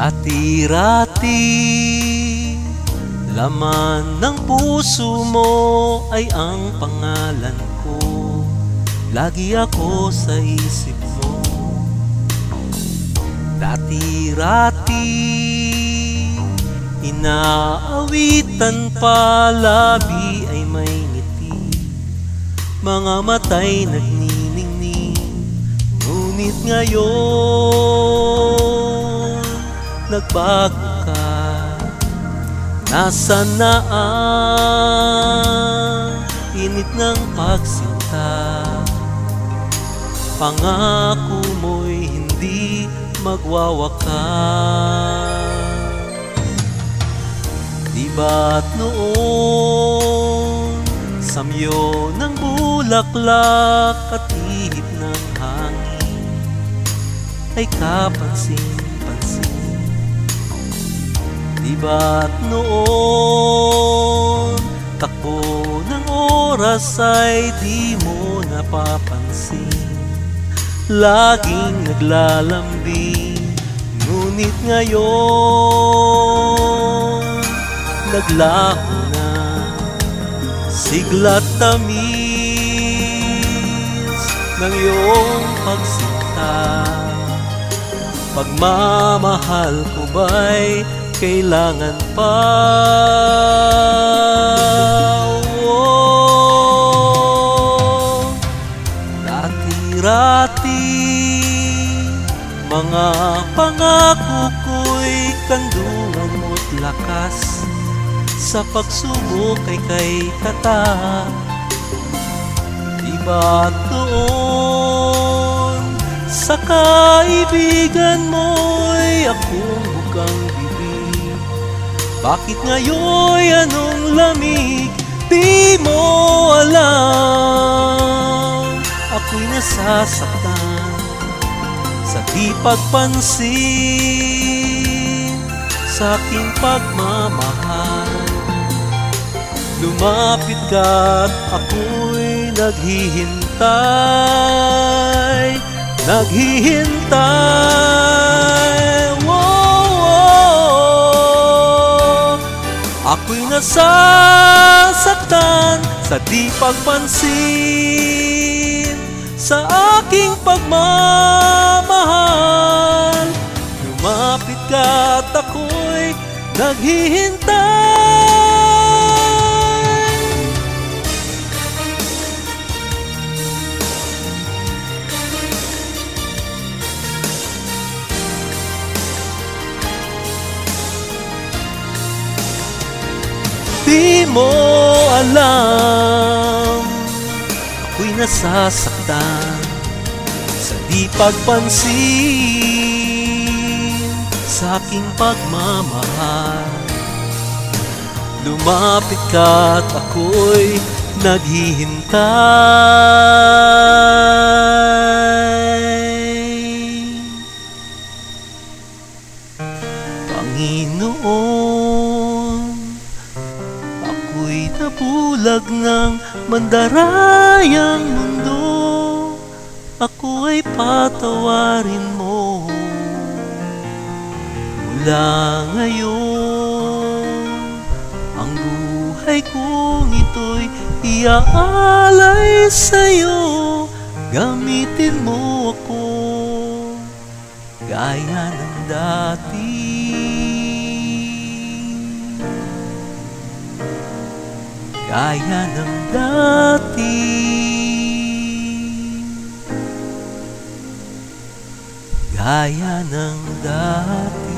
Dati-rati Laman ng puso mo ay ang pangalan ko. Lagi ako sa isip mo. Dati-rati Inaawitan pa. Labi ay may ngiti. Mga matay nagniningning. Ngunit ngayon nagbago ka Nasaan na ang init ng pagsinta? Pangako mo'y hindi magwawakas Di ba't noon Samyo ng bulaklak at ihip ng hangin Ay kapansin-pansin Di ba't noon Takbo ng oras ay di mo napapansin. Laging naglalambing Ngunit ngayon Naglaho na. Siglat tamis Ng iyong pagsinta. Pagmamahal ko ba'y kailangan pa. Oh, Rati-rati Mga pangako ko'y kandungan mo't lakas. Sa pagsubok ay kay kata Di ba't noon Sa kaibigan mo'y akong bibig Bakit ngayon anong lamig? Di mo alam. Ako'y nasasaktan Sa di pagpansin. Sa aking pagmamahal. Lumapit ka at ako'y naghihintay. Naghihintay Ako'y nasasaktan sa di pagpansin Sa aking pagmamahal. Lumapit ka at ako'y naghihintay Di mo alam Ako'y nasasaktan Sa di pagpansin. Sa aking pagmamahal Lumapit ka at ako'y naghihintay. Panginoon Ako'y nabulag ng mandarayang mundo. Ako ay patawarin mo. Mula ngayon Ang buhay kong ito'y iaalay sa'yo. Gamitin mo ako Gaya ng dati Gaya ng dati. Gaya ng dati